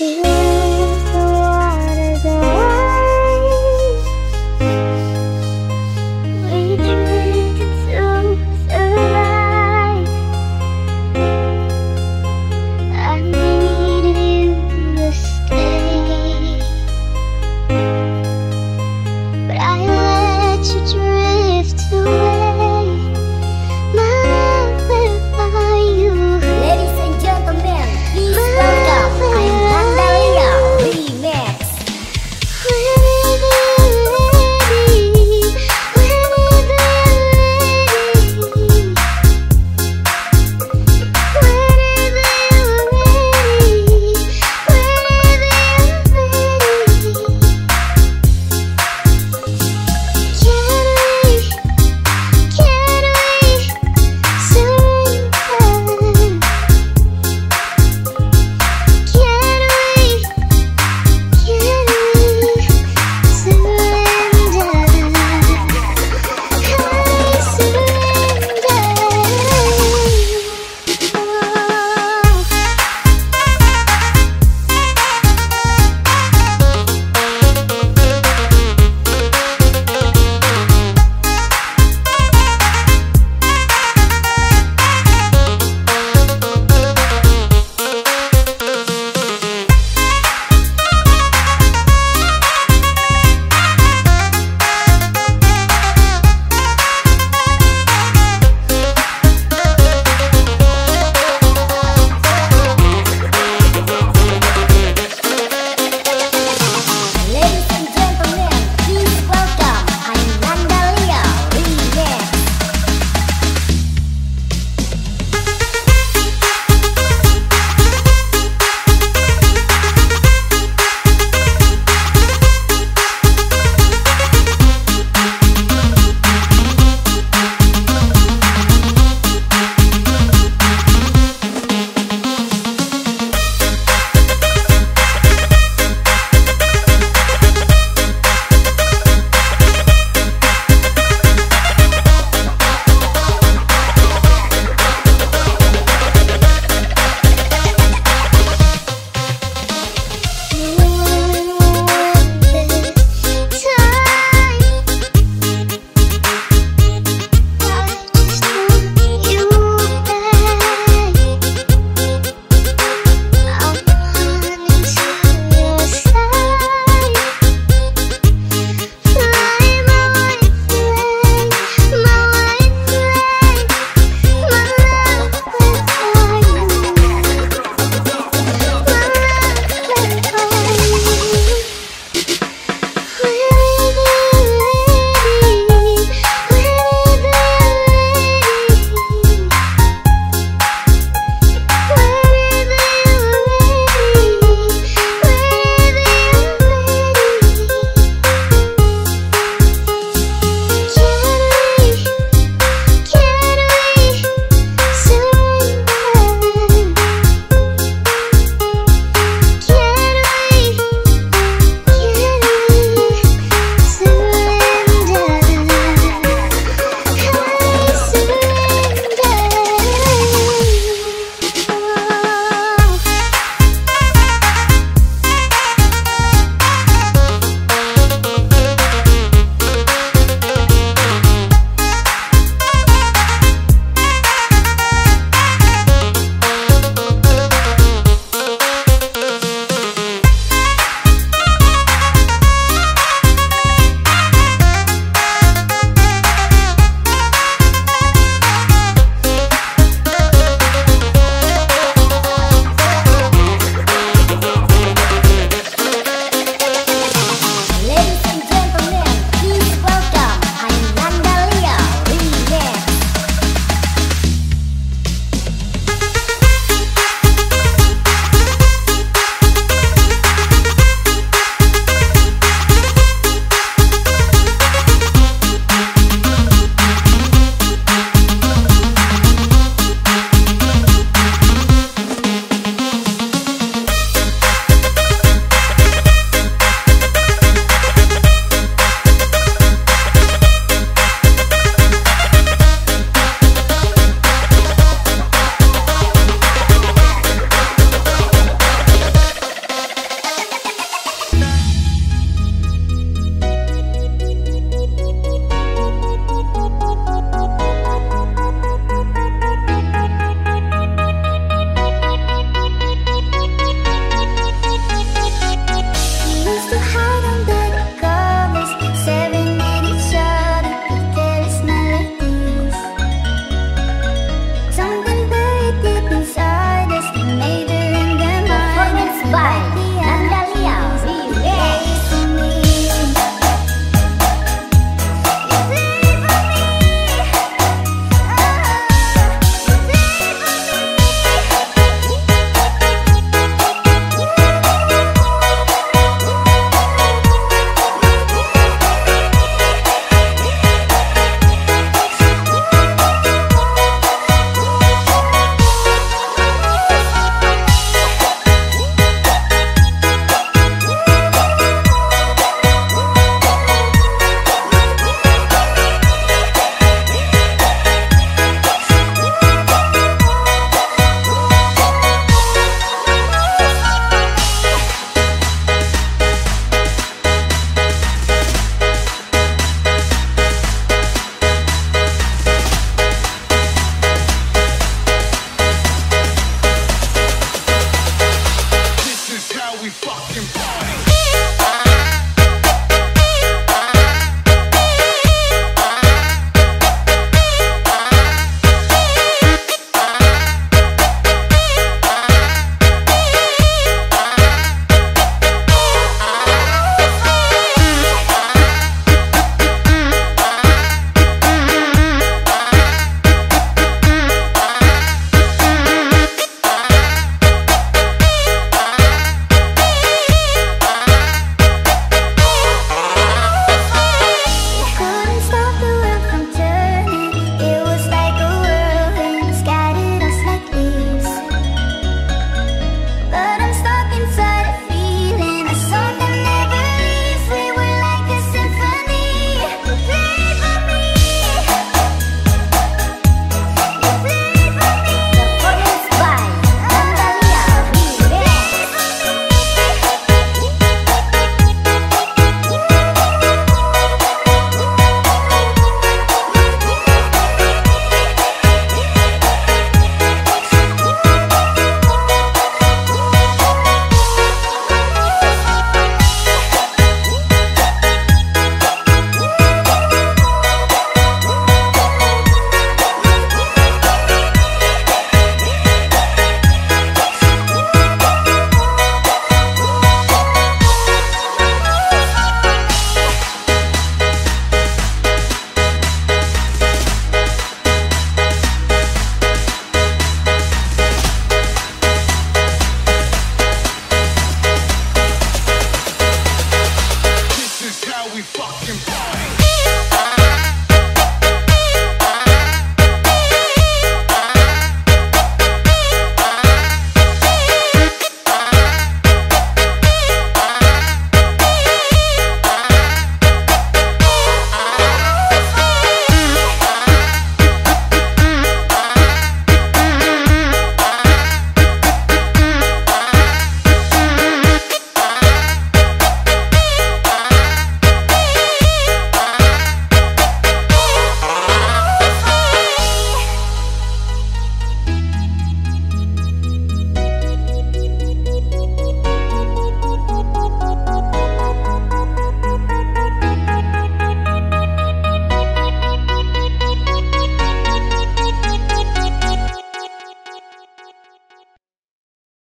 You.